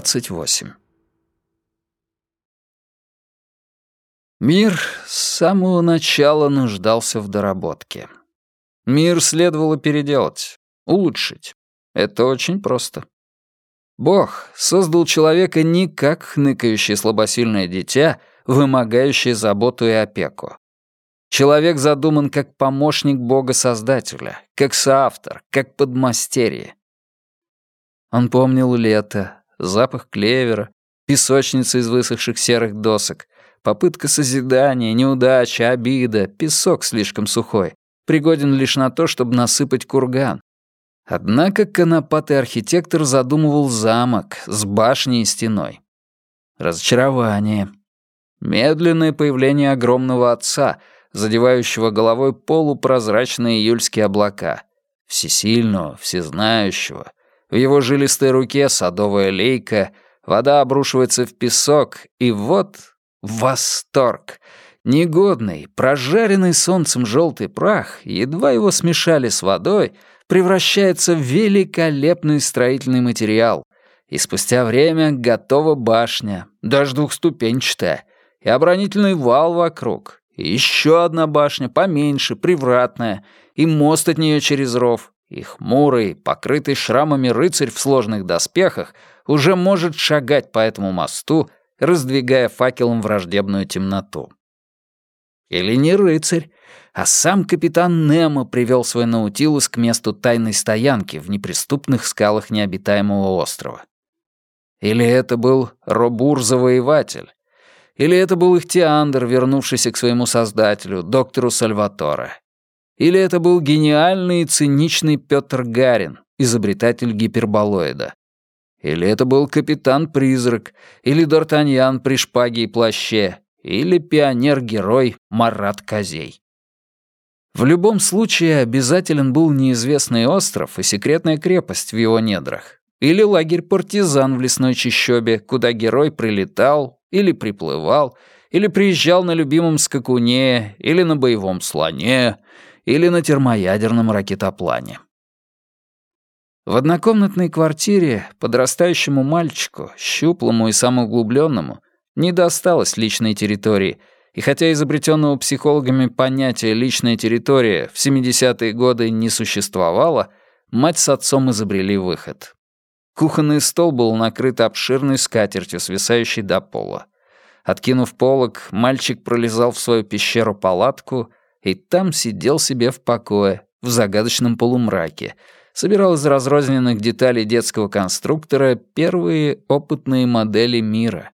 28. Мир с самого начала нуждался в доработке. Мир следовало переделать, улучшить. Это очень просто. Бог создал человека не как хныкающее слабосильное дитя, вымогающее заботу и опеку. Человек задуман как помощник Бога-Создателя, как соавтор, как подмастерье. Он помнил лето, запах клевера, песочницы из высохших серых досок, попытка созидания, неудача, обида, песок слишком сухой, пригоден лишь на то, чтобы насыпать курган. Однако конопатый архитектор задумывал замок с башней и стеной. Разочарование. Медленное появление огромного отца, задевающего головой полупрозрачные июльские облака. Всесильного, всезнающего. В его жилистой руке садовая лейка, вода обрушивается в песок, и вот восторг. Негодный, прожаренный солнцем желтый прах, едва его смешали с водой, превращается в великолепный строительный материал, и спустя время готова башня, даже двухступенчатая, и оборонительный вал вокруг, и еще одна башня, поменьше, привратная, и мост от нее через ров, и хмурый, покрытый шрамами рыцарь в сложных доспехах уже может шагать по этому мосту, раздвигая факелом враждебную темноту. Или не рыцарь, а сам капитан Немо привел свой Наутилус к месту тайной стоянки в неприступных скалах необитаемого острова. Или это был Робур-завоеватель, или это был Ихтиандр, вернувшийся к своему создателю, доктору Сальваторе. Или это был гениальный и циничный Петр Гарин, изобретатель гиперболоида. Или это был капитан-призрак, или Д'Артаньян при шпаге и плаще, или пионер-герой Марат Козей. В любом случае обязателен был неизвестный остров и секретная крепость в его недрах. Или лагерь партизан в лесной чащобе, куда герой прилетал или приплывал, или приезжал на любимом скакуне, или на боевом слоне, или на термоядерном ракетоплане. В однокомнатной квартире подрастающему мальчику, щуплому и самоуглубленному, не досталось личной территории — и хотя изобретенного психологами понятия «личная территория» в 70-е годы не существовало, мать с отцом изобрели выход. Кухонный стол был накрыт обширной скатертью, свисающей до пола. Откинув полог, мальчик пролезал в свою пещеру-палатку и там сидел себе в покое, в загадочном полумраке, собирал из разрозненных деталей детского конструктора первые опытные модели мира,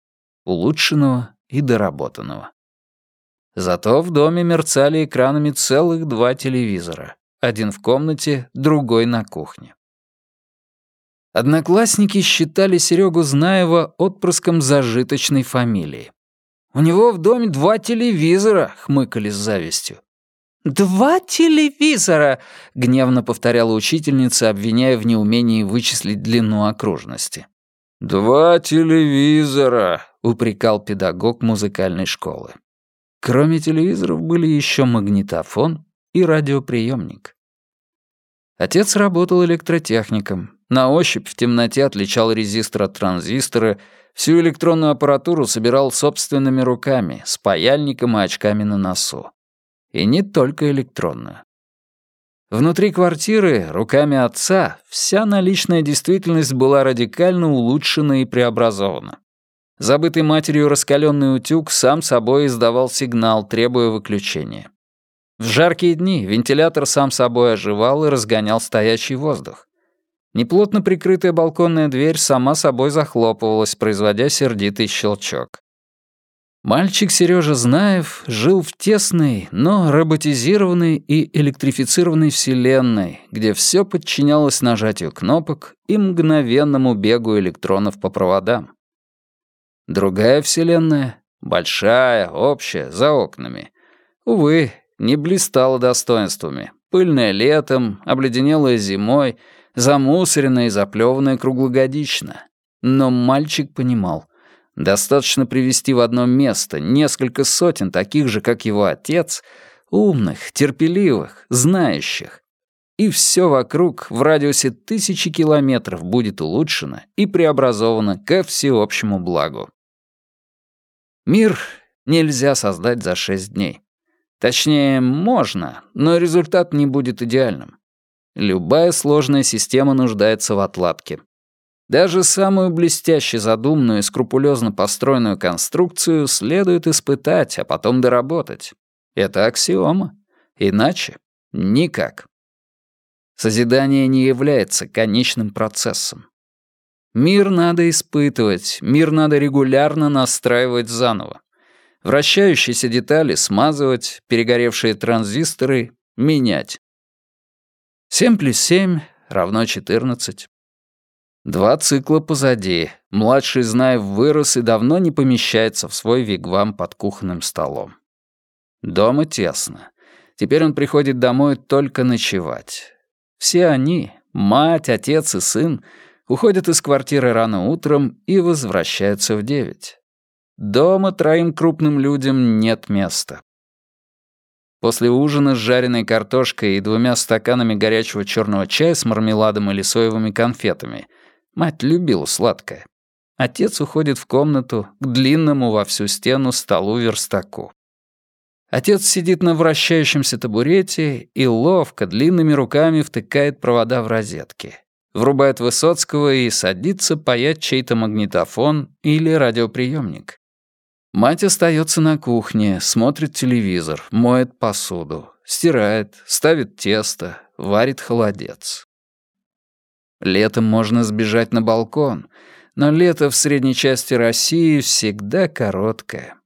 улучшенного и доработанного. Зато в доме мерцали экранами целых два телевизора. Один в комнате, другой на кухне. Одноклассники считали Серегу Знаева отпрыском зажиточной фамилии. «У него в доме два телевизора», — хмыкали с завистью. «Два телевизора!» — гневно повторяла учительница, обвиняя в неумении вычислить длину окружности. «Два телевизора!» — упрекал педагог музыкальной школы. Кроме телевизоров были еще магнитофон и радиоприемник. Отец работал электротехником. На ощупь в темноте отличал резистор от транзистора, всю электронную аппаратуру собирал собственными руками, с паяльником и очками на носу. И не только электронную. Внутри квартиры, руками отца, вся наличная действительность была радикально улучшена и преобразована. Забытый матерью раскаленный утюг сам собой издавал сигнал, требуя выключения. В жаркие дни вентилятор сам собой оживал и разгонял стоячий воздух. Неплотно прикрытая балконная дверь сама собой захлопывалась, производя сердитый щелчок. Мальчик Сережа Знаев жил в тесной, но роботизированной и электрифицированной вселенной, где все подчинялось нажатию кнопок и мгновенному бегу электронов по проводам. Другая вселенная, большая, общая, за окнами. Увы, не блистала достоинствами. Пыльная летом, обледенелая зимой, замусоренная и заплеванная круглогодично. Но мальчик понимал, достаточно привести в одно место несколько сотен таких же, как его отец, умных, терпеливых, знающих. и все вокруг в радиусе тысячи километров будет улучшено и преобразовано ко всеобщему благу. Мир нельзя создать за шесть дней. Точнее, можно, но результат не будет идеальным. Любая сложная система нуждается в отладке. Даже самую блестяще задуманную и скрупулезно построенную конструкцию следует испытать, а потом доработать. Это аксиома. Иначе никак. Созидание не является конечным процессом. Мир надо испытывать, мир надо регулярно настраивать заново. Вращающиеся детали смазывать, перегоревшие транзисторы менять. 7 плюс 7 равно 14. Два цикла позади. Младший Знаев вырос и давно не помещается в свой вигвам под кухонным столом. Дома тесно. Теперь он приходит домой только ночевать. Все они, мать, отец и сын, уходят из квартиры рано утром и возвращаются в девять. Дома троим крупным людям нет места. После ужина с жареной картошкой и двумя стаканами горячего черного чая с мармеладом или соевыми конфетами — Мать любила сладкое. Отец уходит в комнату к длинному во всю стену столу-верстаку. Отец сидит на вращающемся табурете и ловко длинными руками втыкает провода в розетки. Врубает Высоцкого и садится паять чей-то магнитофон или радиоприемник. Мать остается на кухне, смотрит телевизор, моет посуду, стирает, ставит тесто, варит холодец. Летом можно сбежать на балкон, но лето в средней части России всегда короткое.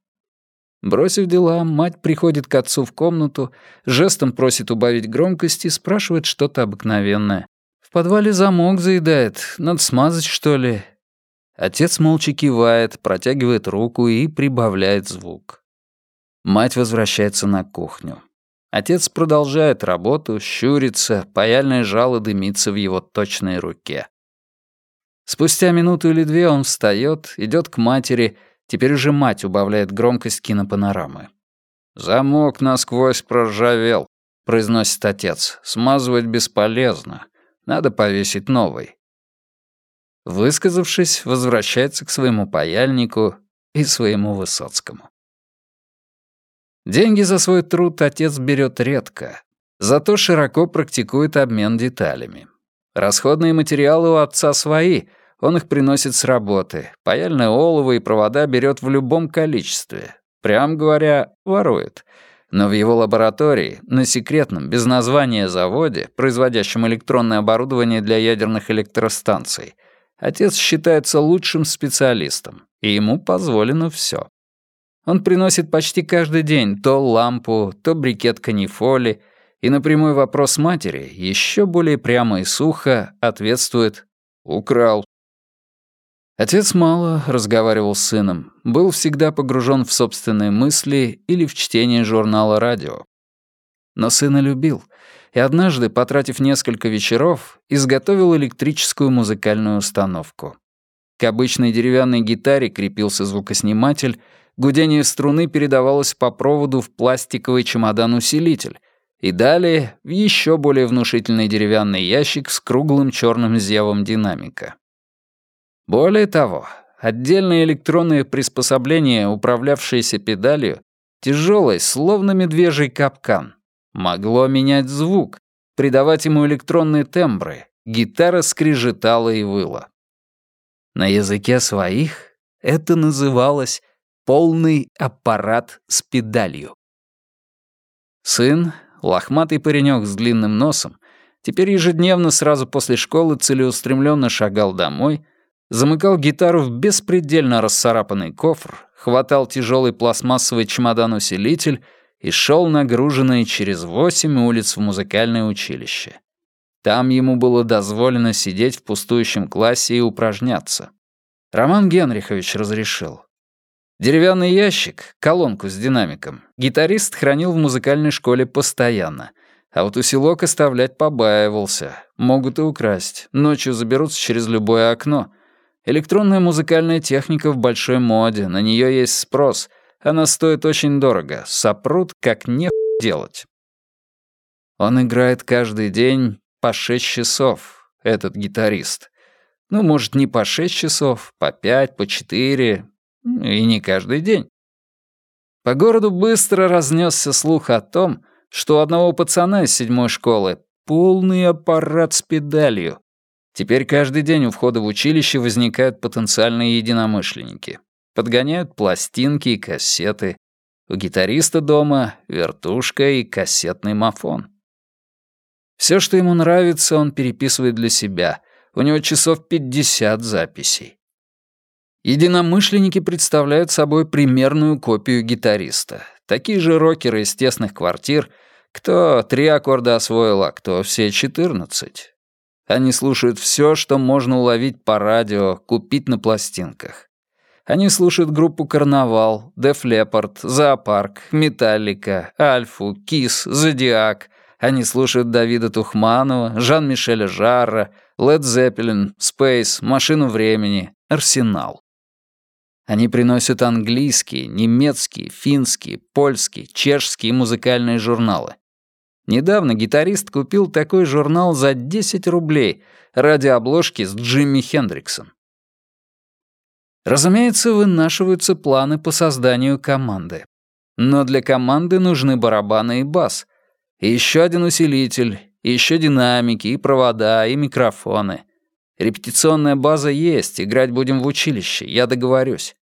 Бросив дела, мать приходит к отцу в комнату, жестом просит убавить громкость и спрашивает что-то обыкновенное. «В подвале замок заедает, надо смазать, что ли?» Отец молча кивает, протягивает руку и прибавляет звук. Мать возвращается на кухню. Отец продолжает работу, щурится, паяльное жало дымится в его точной руке. Спустя минуту или две он встает, идет к матери, теперь уже мать убавляет громкость кинопанорамы. «Замок насквозь проржавел», — произносит отец. «Смазывать бесполезно. Надо повесить новый». Высказавшись, возвращается к своему паяльнику и своему Высоцкому. Деньги за свой труд отец берет редко, зато широко практикует обмен деталями. Расходные материалы у отца свои, он их приносит с работы. Паяльное олово и провода берет в любом количестве. Прям говоря, ворует. Но в его лаборатории, на секретном, без названия заводе, производящем электронное оборудование для ядерных электростанций, отец считается лучшим специалистом, и ему позволено все. Он приносит почти каждый день то лампу, то брикет канифоли, и на прямой вопрос матери еще более прямо и сухо ответствует «Украл». Отец мало разговаривал с сыном, был всегда погружен в собственные мысли или в чтение журнала «Радио». Но сына любил, и однажды, потратив несколько вечеров, изготовил электрическую музыкальную установку. К обычной деревянной гитаре крепился звукосниматель, гудение струны передавалось по проводу в пластиковый чемодан-усилитель, и далее в еще более внушительный деревянный ящик с круглым черным зевом динамика. Более того, отдельное электронное приспособление, управлявшееся педалью, тяжелое, словно медвежий капкан, могло менять звук, придавать ему электронные тембры, гитара скрежетала и выла. На языке своих это называлось полный аппарат с педалью. Сын, лохматый паренек с длинным носом, теперь ежедневно сразу после школы целеустремленно шагал домой, замыкал гитару в беспредельно расцарапанный кофр, хватал тяжелый пластмассовый чемодан-усилитель и шел нагруженный через восемь улиц в музыкальное училище. Там ему было дозволено сидеть в пустующем классе и упражняться. Роман Генрихович разрешил. Деревянный ящик, колонку с динамиком, гитарист хранил в музыкальной школе постоянно. А вот усилок оставлять побаивался. Могут и украсть. Ночью заберутся через любое окно. Электронная музыкальная техника в большой моде, на нее есть спрос. Она стоит очень дорого. Сопрут, как не делать. Он играет каждый день по шесть часов, этот гитарист. Ну, может, не по шесть часов, по пять, по четыре, и не каждый день. По городу быстро разнесся слух о том, что у одного пацана из седьмой школы полный аппарат с педалью. Теперь каждый день у входа в училище возникают потенциальные единомышленники. Подгоняют пластинки и кассеты. У гитариста дома вертушка и кассетный мафон. Все, что ему нравится, он переписывает для себя. У него часов 50 записей. Единомышленники представляют собой примерную копию гитариста. Такие же рокеры из тесных квартир, кто три аккорда освоил, а кто все четырнадцать. Они слушают все, что можно уловить по радио, купить на пластинках. Они слушают группу «Карнавал», «Деф Лепард», «Зоопарк», «Металлика», «Альфу», «Кис», «Зодиак». Они слушают Давида Тухманова, Жан-Мишеля Жарра, Лед Зеппелин, Спейс, «Машину времени», «Арсенал». Они приносят английские, немецкие, финские, польские, чешские музыкальные журналы. Недавно гитарист купил такой журнал за 10 рублей ради обложки с Джимми Хендриксом. Разумеется, вынашиваются планы по созданию команды. Но для команды нужны барабаны и бас. И еще один усилитель, и еще динамики, и провода, и микрофоны. Репетиционная база есть, играть будем в училище, я договорюсь.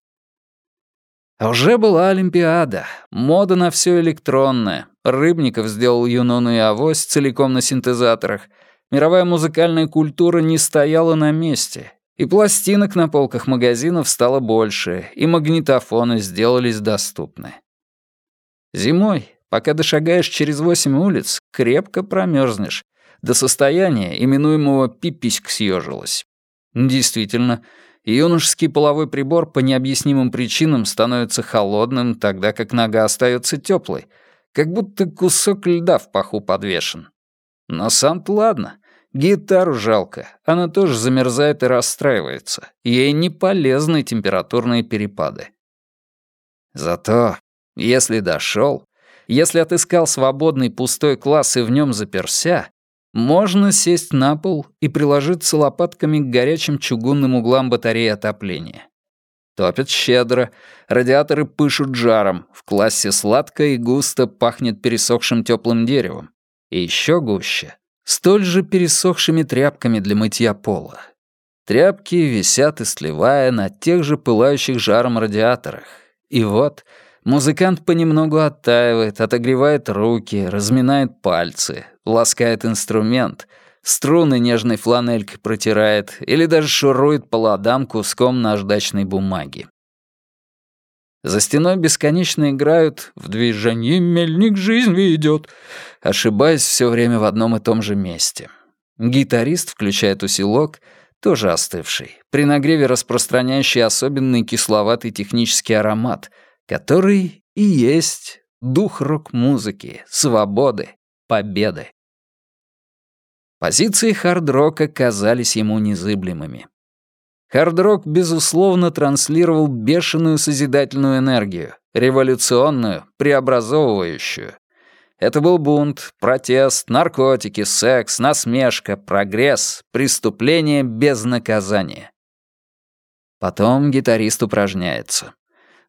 А уже была Олимпиада, мода на все электронное. Рыбников сделал Юнону и Авось целиком на синтезаторах. Мировая музыкальная культура не стояла на месте. И пластинок на полках магазинов стало больше, и магнитофоны сделались доступны. Зимой, пока дошагаешь через восемь улиц, крепко промерзнешь, до состояния, именуемого «пиписьк съежилась». Действительно, юношеский половой прибор по необъяснимым причинам становится холодным, тогда как нога остается теплой, как будто кусок льда в паху подвешен. Но сам-то ладно, гитару жалко, она тоже замерзает и расстраивается, ей не полезны температурные перепады. Зато, если дошел, если отыскал свободный пустой класс и в нем заперся, можно сесть на пол и приложиться лопатками к горячим чугунным углам батареи отопления. Топят щедро, радиаторы пышут жаром, в классе сладко и густо пахнет пересохшим теплым деревом. И еще гуще — столь же пересохшими тряпками для мытья пола. Тряпки висят, истлевая на тех же пылающих жаром радиаторах. И вот Музыкант понемногу оттаивает, отогревает руки, разминает пальцы, ласкает инструмент, струны нежной фланелькой протирает или даже шурует по ладам куском наждачной бумаги. За стеной бесконечно играют «В движении мельник жизнь ведет», ошибаясь все время в одном и том же месте. Гитарист включает усилок, тоже остывший, при нагреве распространяющий особенный кисловатый технический аромат — который и есть дух рок-музыки, свободы, победы. Позиции хард-рока казались ему незыблемыми. Хард-рок, безусловно, транслировал бешеную созидательную энергию, революционную, преобразовывающую. Это был бунт, протест, наркотики, секс, насмешка, прогресс, преступление без наказания. Потом гитарист упражняется.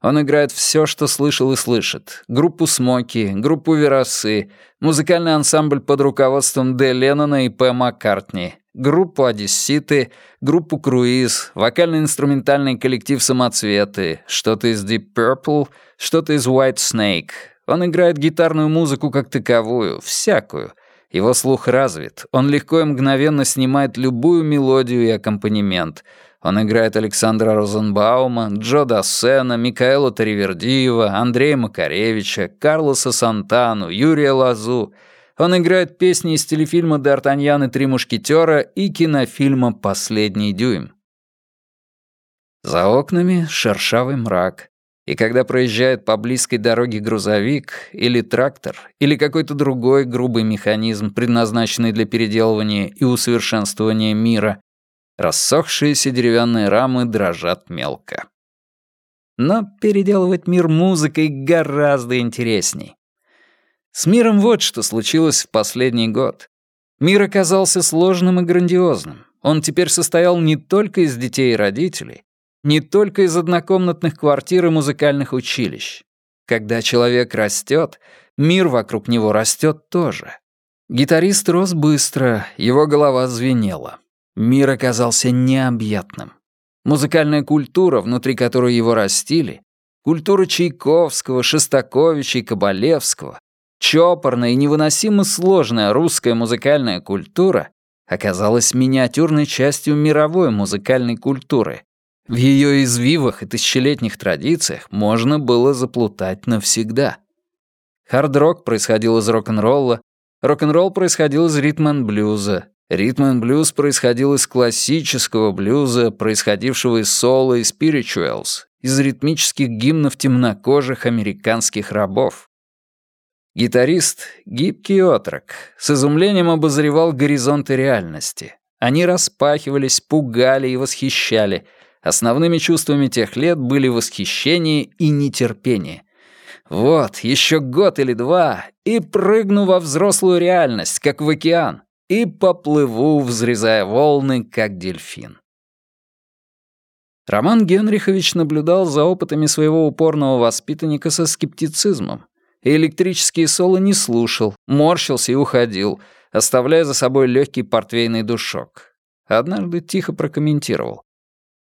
Он играет все, что слышал и слышит. Группу «Смоки», группу «Веросы», музыкальный ансамбль под руководством Д. Леннона и П. Маккартни, группу «Одесситы», группу «Круиз», вокально-инструментальный коллектив «Самоцветы», что-то из Deep Purple, что-то из White Snake. Он играет гитарную музыку как таковую, всякую. Его слух развит, он легко и мгновенно снимает любую мелодию и аккомпанемент — он играет Александра Розенбаума, Джо Дассена, Микаэла Таривердиева, Андрея Макаревича, Карлоса Сантану, Юрия Лазу. Он играет песни из телефильма «Д'Артаньян и три мушкетера» и кинофильма «Последний дюйм». За окнами шершавый мрак. И когда проезжает по близкой дороге грузовик или трактор, или какой-то другой грубый механизм, предназначенный для переделывания и усовершенствования мира, Рассохшиеся деревянные рамы дрожат мелко. Но переделывать мир музыкой гораздо интересней. С миром вот что случилось в последний год. Мир оказался сложным и грандиозным. Он теперь состоял не только из детей и родителей, не только из однокомнатных квартир и музыкальных училищ. Когда человек растет, мир вокруг него растет тоже. Гитарист рос быстро, его голова звенела. Мир оказался необъятным. Музыкальная культура, внутри которой его растили, культура Чайковского, Шостаковича и Кабалевского, чопорная и невыносимо сложная русская музыкальная культура оказалась миниатюрной частью мировой музыкальной культуры. В ее извивах и тысячелетних традициях можно было заплутать навсегда. Хард-рок происходил из рок-н-ролла, рок-н-ролл происходил из ритм-н-блюза, Ритм-н-блюз происходил из классического блюза, происходившего из соло и спиричуэлс, из ритмических гимнов темнокожих американских рабов. Гитарист, гибкий отрок, с изумлением обозревал горизонты реальности. Они распахивались, пугали и восхищали. Основными чувствами тех лет были восхищение и нетерпение. Вот, еще год или два, и прыгну во взрослую реальность, как в океан и поплыву, взрезая волны, как дельфин. Роман Генрихович наблюдал за опытами своего упорного воспитанника со скептицизмом, и электрические соло не слушал, морщился и уходил, оставляя за собой легкий портвейный душок. Однажды тихо прокомментировал.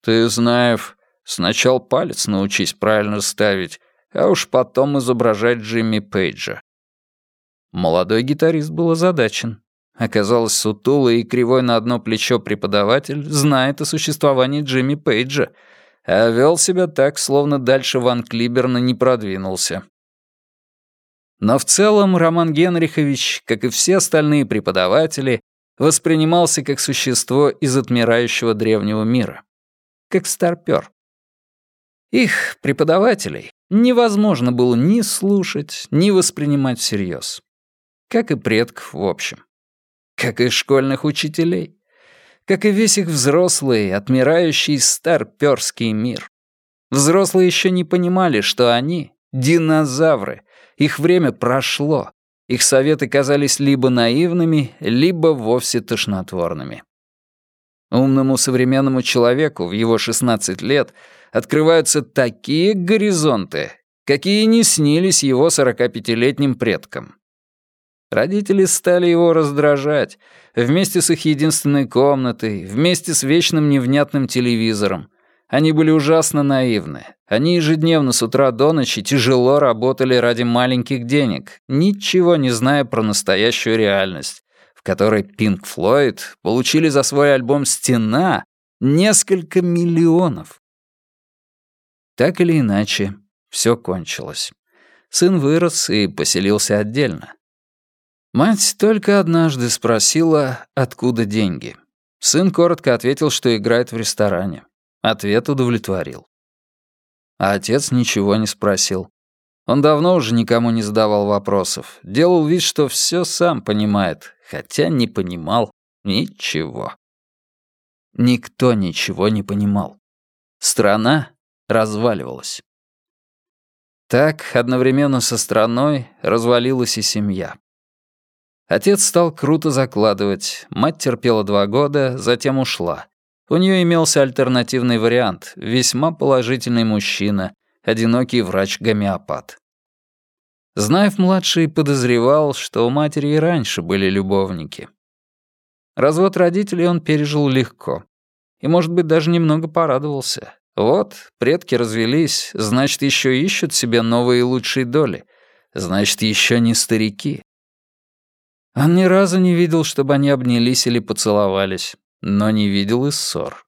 «Ты, знаешь, сначала палец научись правильно ставить, а уж потом изображать Джимми Пейджа». Молодой гитарист был озадачен. Оказалось, сутулый и кривой на одно плечо преподаватель знает о существовании Джимми Пейджа, а вел себя так, словно дальше Ван Клиберна не продвинулся. Но в целом Роман Генрихович, как и все остальные преподаватели, воспринимался как существо из отмирающего древнего мира. Как старпёр. Их, преподавателей, невозможно было ни слушать, ни воспринимать всерьез. Как и предков в общем как и школьных учителей, как и весь их взрослый, отмирающий старперский мир. Взрослые еще не понимали, что они — динозавры, их время прошло, их советы казались либо наивными, либо вовсе тошнотворными. Умному современному человеку в его 16 лет открываются такие горизонты, какие не снились его 45-летним предкам. Родители стали его раздражать, вместе с их единственной комнатой, вместе с вечным невнятным телевизором. Они были ужасно наивны. Они ежедневно с утра до ночи тяжело работали ради маленьких денег, ничего не зная про настоящую реальность, в которой Pink Floyd получили за свой альбом «Стена» несколько миллионов. Так или иначе, все кончилось. Сын вырос и поселился отдельно. Мать только однажды спросила, откуда деньги. Сын коротко ответил, что играет в ресторане. Ответ удовлетворил. А отец ничего не спросил. Он давно уже никому не задавал вопросов, делал вид, что все сам понимает, хотя не понимал ничего. Никто ничего не понимал. Страна разваливалась. Так, одновременно со страной, развалилась и семья. Отец стал круто закладывать, мать терпела два года, затем ушла. У нее имелся альтернативный вариант, весьма положительный мужчина, одинокий врач-гомеопат. Знаев-младший подозревал, что у матери и раньше были любовники. Развод родителей он пережил легко. И, может быть, даже немного порадовался. Вот, предки развелись, значит, еще ищут себе новые и лучшие доли. Значит, еще не старики. Он ни разу не видел, чтобы они обнялись или поцеловались, но не видел и ссор.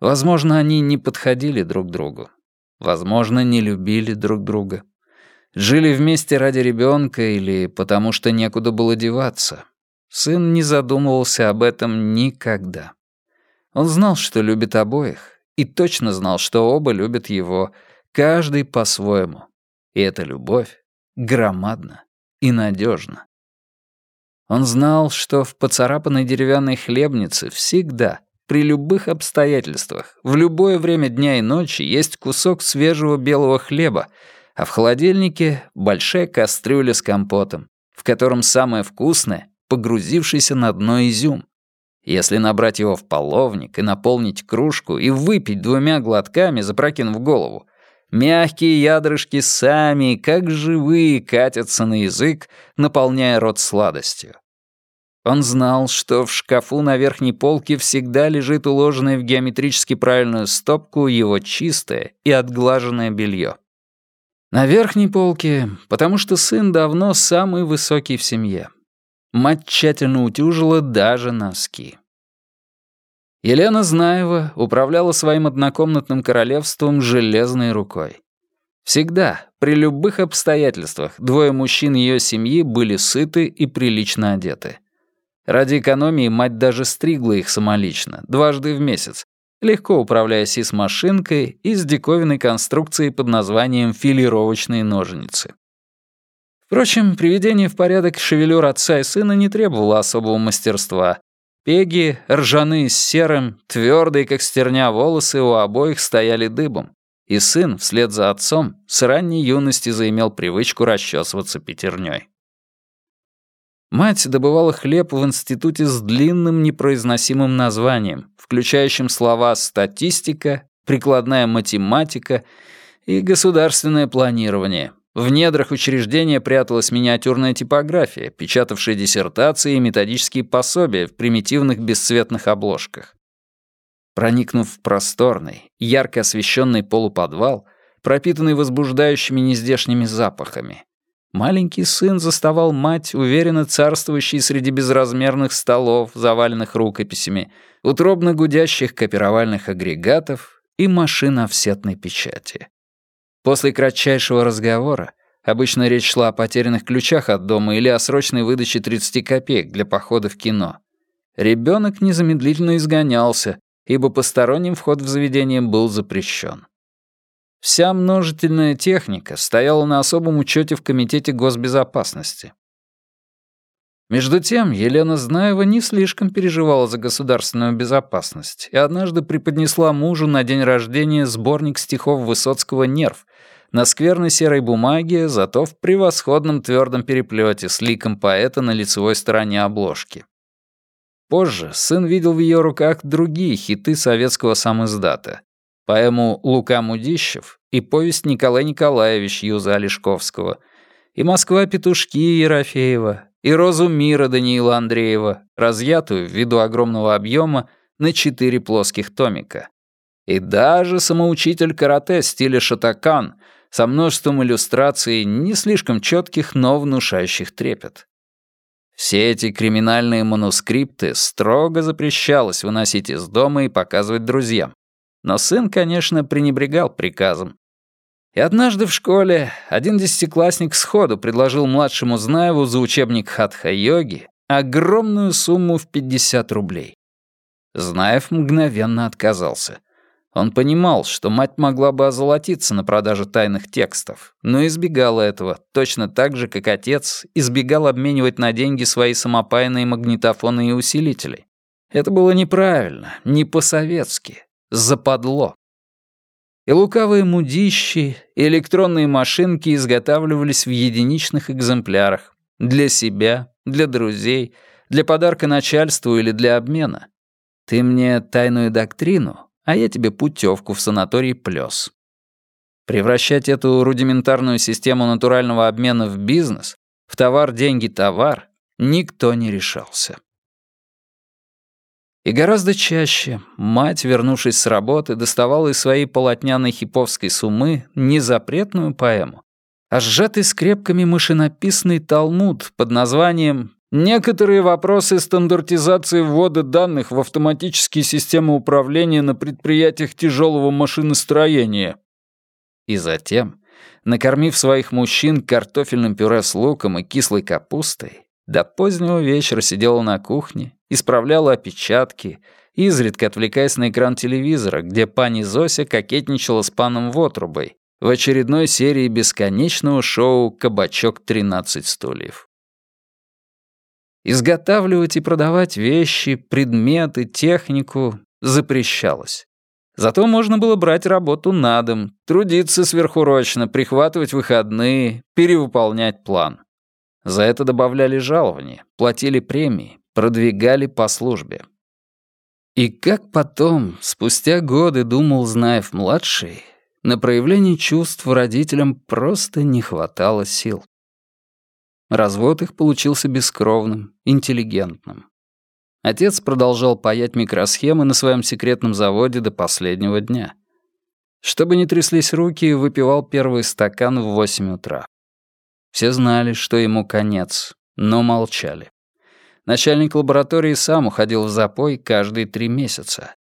Возможно, они не подходили друг другу. Возможно, не любили друг друга. Жили вместе ради ребенка или потому что некуда было деваться. Сын не задумывался об этом никогда. Он знал, что любит обоих, и точно знал, что оба любят его, каждый по-своему. И эта любовь громадна и надежна. Он знал, что в поцарапанной деревянной хлебнице всегда, при любых обстоятельствах, в любое время дня и ночи есть кусок свежего белого хлеба, а в холодильнике большая кастрюля с компотом, в котором самое вкусное — погрузившийся на дно изюм. Если набрать его в половник и наполнить кружку и выпить двумя глотками, запрокинув голову, мягкие ядрышки сами, как живые, катятся на язык, наполняя рот сладостью. Он знал, что в шкафу на верхней полке всегда лежит уложенное в геометрически правильную стопку его чистое и отглаженное белье. На верхней полке, потому что сын давно самый высокий в семье. Мать тщательно утюжила даже носки. Елена Знаева управляла своим однокомнатным королевством железной рукой. Всегда, при любых обстоятельствах, двое мужчин ее семьи были сыты и прилично одеты. Ради экономии мать даже стригла их самолично, дважды в месяц, легко управляя сис-машинкой и с диковинной конструкцией под названием филировочные ножницы. Впрочем, приведение в порядок шевелюр отца и сына не требовало особого мастерства. Пеги, ржаные с серым, твердые, как стерня, волосы у обоих стояли дыбом, и сын, вслед за отцом, с ранней юности заимел привычку расчесываться пятерней. Мать добывала хлеб в институте с длинным непроизносимым названием, включающим слова «статистика», «прикладная математика» и «государственное планирование». В недрах учреждения пряталась миниатюрная типография, печатавшая диссертации и методические пособия в примитивных бесцветных обложках. Проникнув в просторный, ярко освещенный полуподвал, пропитанный возбуждающими нездешними запахами, Маленький сын заставал мать, уверенно царствующей среди безразмерных столов, заваленных рукописями, утробно гудящих копировальных агрегатов и машин офсетной печати. После кратчайшего разговора, обычно речь шла о потерянных ключах от дома или о срочной выдаче 30 копеек для похода в кино, ребенок незамедлительно изгонялся, ибо посторонним вход в заведение был запрещен. Вся множительная техника стояла на особом учете в Комитете госбезопасности. Между тем, Елена Знаева не слишком переживала за государственную безопасность и однажды преподнесла мужу на день рождения сборник стихов Высоцкого «Нерв» на скверной серой бумаге, зато в превосходном твердом переплете с ликом поэта на лицевой стороне обложки. Позже сын видел в ее руках другие хиты советского самиздата поэму «Лука Мудищев» и повесть Николая Николаевич Юза Олешковского, и «Москва-петушки» Ерофеева, и «Розу мира» Даниила Андреева, разъятую ввиду огромного объема на четыре плоских томика. И даже самоучитель карате стиля шатакан со множеством иллюстраций, не слишком четких, но внушающих трепет. Все эти криминальные манускрипты строго запрещалось выносить из дома и показывать друзьям. Но сын, конечно, пренебрегал приказом. И однажды в школе один десятиклассник сходу предложил младшему Знаеву за учебник хатха-йоги огромную сумму в 50 рублей. Знаев мгновенно отказался. Он понимал, что мать могла бы озолотиться на продаже тайных текстов, но избегала этого, точно так же, как отец избегал обменивать на деньги свои самопайные магнитофоны и усилители. Это было неправильно, не по-советски, западло. И лукавые мудищи, и электронные машинки изготавливались в единичных экземплярах. Для себя, для друзей, для подарка начальству или для обмена. Ты мне тайную доктрину, а я тебе путевку в санаторий Плёс. Превращать эту рудиментарную систему натурального обмена в бизнес, в товар, деньги, товар, никто не решался. И гораздо чаще мать, вернувшись с работы, доставала из своей полотняной хиповской суммы не запретную поэму, а сжатый скрепками машинописный талмуд под названием «Некоторые вопросы стандартизации ввода данных в автоматические системы управления на предприятиях тяжелого машиностроения». И затем, накормив своих мужчин картофельным пюре с луком и кислой капустой, до позднего вечера сидела на кухне исправляла опечатки, изредка отвлекаясь на экран телевизора, где пани Зося кокетничала с паном Вотрубой в очередной серии бесконечного шоу «Кабачок 13 стульев». Изготавливать и продавать вещи, предметы, технику запрещалось. Зато можно было брать работу на дом, трудиться сверхурочно, прихватывать выходные, перевыполнять план. За это добавляли жалования, платили премии, продвигали по службе. И как потом, спустя годы, думал Знаев-младший, на проявление чувств родителям просто не хватало сил. Развод их получился бескровным, интеллигентным. Отец продолжал паять микросхемы на своем секретном заводе до последнего дня. Чтобы не тряслись руки, выпивал первый стакан в восемь утра. Все знали, что ему конец, но молчали. Начальник лаборатории сам уходил в запой каждые три месяца.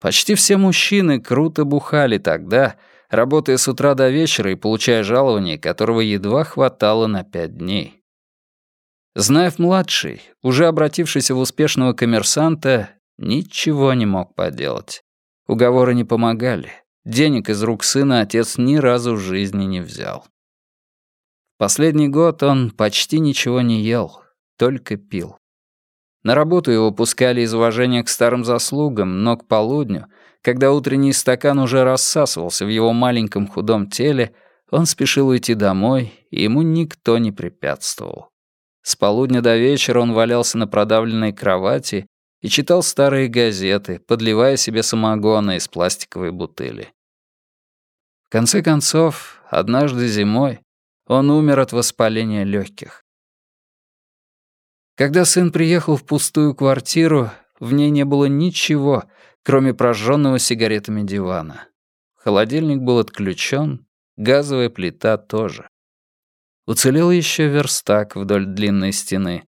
Почти все мужчины круто бухали тогда, работая с утра до вечера и получая жалование, которого едва хватало на пять дней. Знаев-младший, уже обратившийся в успешного коммерсанта, ничего не мог поделать. Уговоры не помогали. Денег из рук сына отец ни разу в жизни не взял. Последний год он почти ничего не ел, только пил. На работу его пускали из уважения к старым заслугам, но к полудню, когда утренний стакан уже рассасывался в его маленьком худом теле, он спешил уйти домой, и ему никто не препятствовал. С полудня до вечера он валялся на продавленной кровати и читал старые газеты, подливая себе самогона из пластиковой бутыли. В конце концов, однажды зимой он умер от воспаления легких. Когда сын приехал в пустую квартиру, в ней не было ничего, кроме прожженного сигаретами дивана. Холодильник был отключен, газовая плита тоже. Уцелел еще верстак вдоль длинной стены.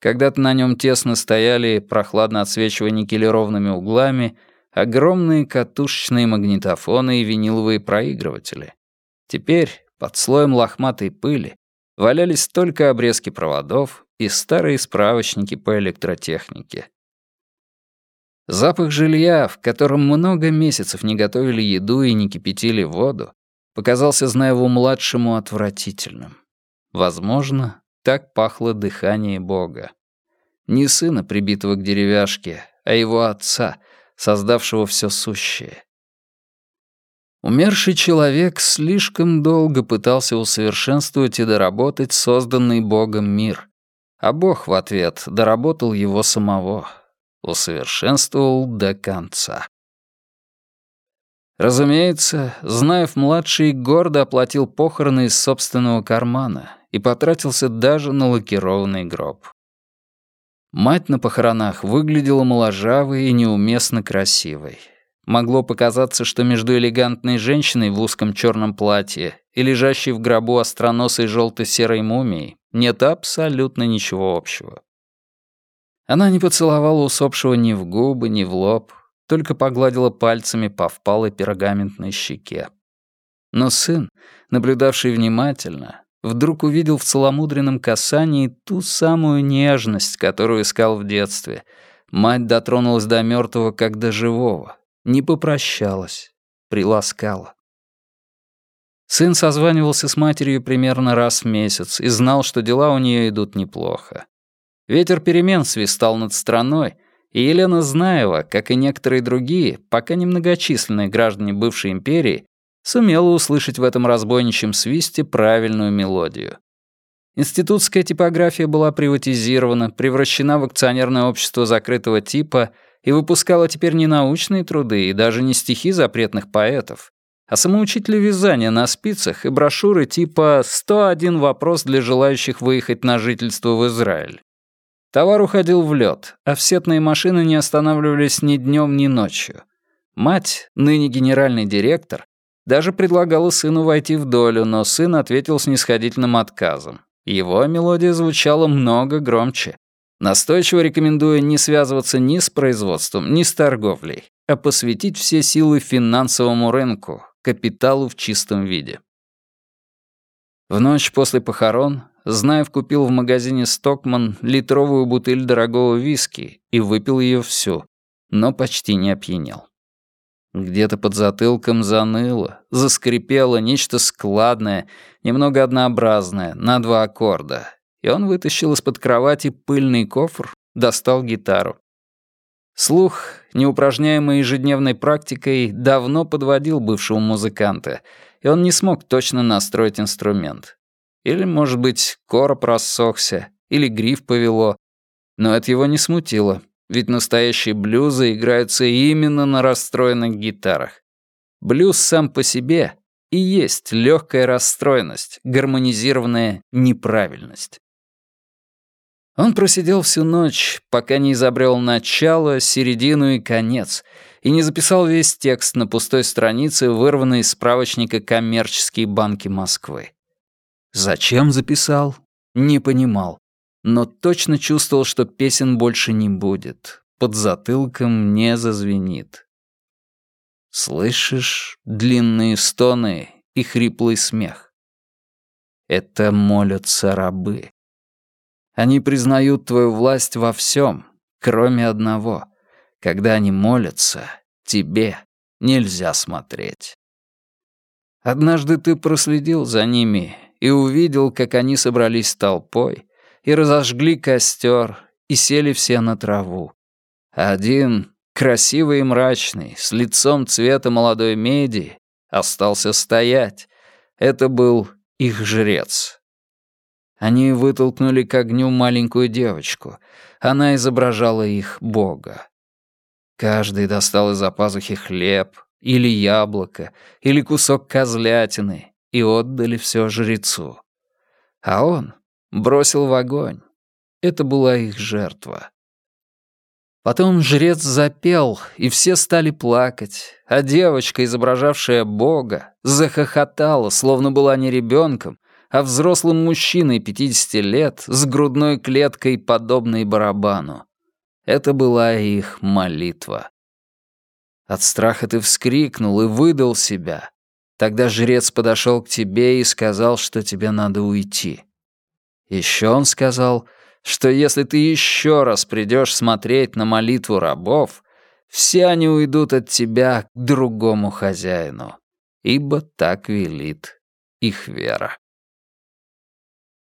Когда-то на нем тесно стояли, прохладно отсвечивая никелированными углами, огромные катушечные магнитофоны и виниловые проигрыватели. Теперь, под слоем лохматой пыли, валялись только обрезки проводов и старые справочники по электротехнике. Запах жилья, в котором много месяцев не готовили еду и не кипятили воду, показался Знаеву-младшему отвратительным. Возможно, так пахло дыхание Бога. Не сына, прибитого к деревяшке, а его отца, создавшего все сущее. Умерший человек слишком долго пытался усовершенствовать и доработать созданный Богом мир, а Бог в ответ доработал его самого, усовершенствовал до конца. Разумеется, Знаев-младший гордо оплатил похороны из собственного кармана и потратился даже на лакированный гроб. Мать на похоронах выглядела моложавой и неуместно красивой. Могло показаться, что между элегантной женщиной в узком черном платье и лежащей в гробу остроносой желто-серой мумией нет абсолютно ничего общего. Она не поцеловала усопшего ни в губы, ни в лоб, только погладила пальцами по впалой пергаментной щеке. Но сын, наблюдавший внимательно, вдруг увидел в целомудренном касании ту самую нежность, которую искал в детстве. Мать дотронулась до мертвого как до живого, не попрощалась, приласкала. Сын созванивался с матерью примерно раз в месяц и знал, что дела у нее идут неплохо. Ветер перемен свистал над страной, и Елена Знаева, как и некоторые другие, пока немногочисленные граждане бывшей империи, сумела услышать в этом разбойничьем свисте правильную мелодию. Институтская типография была приватизирована, превращена в акционерное общество закрытого типа и выпускала теперь не научные труды и даже не стихи запретных поэтов, а самоучители вязания на спицах и брошюры типа «101 вопрос для желающих выехать на жительство в Израиль». Товар уходил в лед, а офсетные машины не останавливались ни днем, ни ночью. Мать, ныне генеральный директор, даже предлагала сыну войти в долю, но сын ответил снисходительным отказом. Его мелодия звучала много громче, настойчиво рекомендуя не связываться ни с производством, ни с торговлей, а посвятить все силы финансовому рынку, капиталу в чистом виде. В ночь после похорон Знаев купил в магазине «Стокман» литровую бутыль дорогого виски и выпил ее всю, но почти не опьянел. Где-то под затылком заныло, заскрипело нечто складное, немного однообразное, на два аккорда, и он вытащил из-под кровати пыльный кофр, достал гитару. Слух, неупражняемый ежедневной практикой, давно подводил бывшего музыканта, и он не смог точно настроить инструмент. Или, может быть, короб рассохся, или гриф повело. Но это его не смутило, ведь настоящие блюзы играются именно на расстроенных гитарах. Блюз сам по себе и есть легкая расстроенность, гармонизированная неправильность. Он просидел всю ночь, пока не изобрел начало, середину и конец, и не записал весь текст на пустой странице, вырванной из справочника «Коммерческие банки Москвы». Зачем записал? Не понимал. Но точно чувствовал, что песен больше не будет. Под затылком не зазвенит. Слышишь длинные стоны и хриплый смех? Это молятся рабы. Они признают твою власть во всем, кроме одного. Когда они молятся, тебе нельзя смотреть. Однажды ты проследил за ними и увидел, как они собрались толпой и разожгли костер, и сели все на траву. Один, красивый и мрачный, с лицом цвета молодой меди, остался стоять. Это был их жрец. Они вытолкнули к огню маленькую девочку. Она изображала их бога. Каждый достал из-за пазухи хлеб, или яблоко, или кусок козлятины, и отдали все жрецу. А он бросил в огонь. Это была их жертва. Потом жрец запел, и все стали плакать, а девочка, изображавшая Бога, захохотала, словно была не ребенком, а взрослым мужчиной 50 лет с грудной клеткой, подобной барабану. Это была их молитва. От страха ты вскрикнул и выдал себя. Тогда жрец подошел к тебе и сказал, что тебе надо уйти. Еще он сказал, что если ты еще раз придешь смотреть на молитву рабов, все они уйдут от тебя к другому хозяину, ибо так велит их вера.